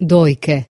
dojke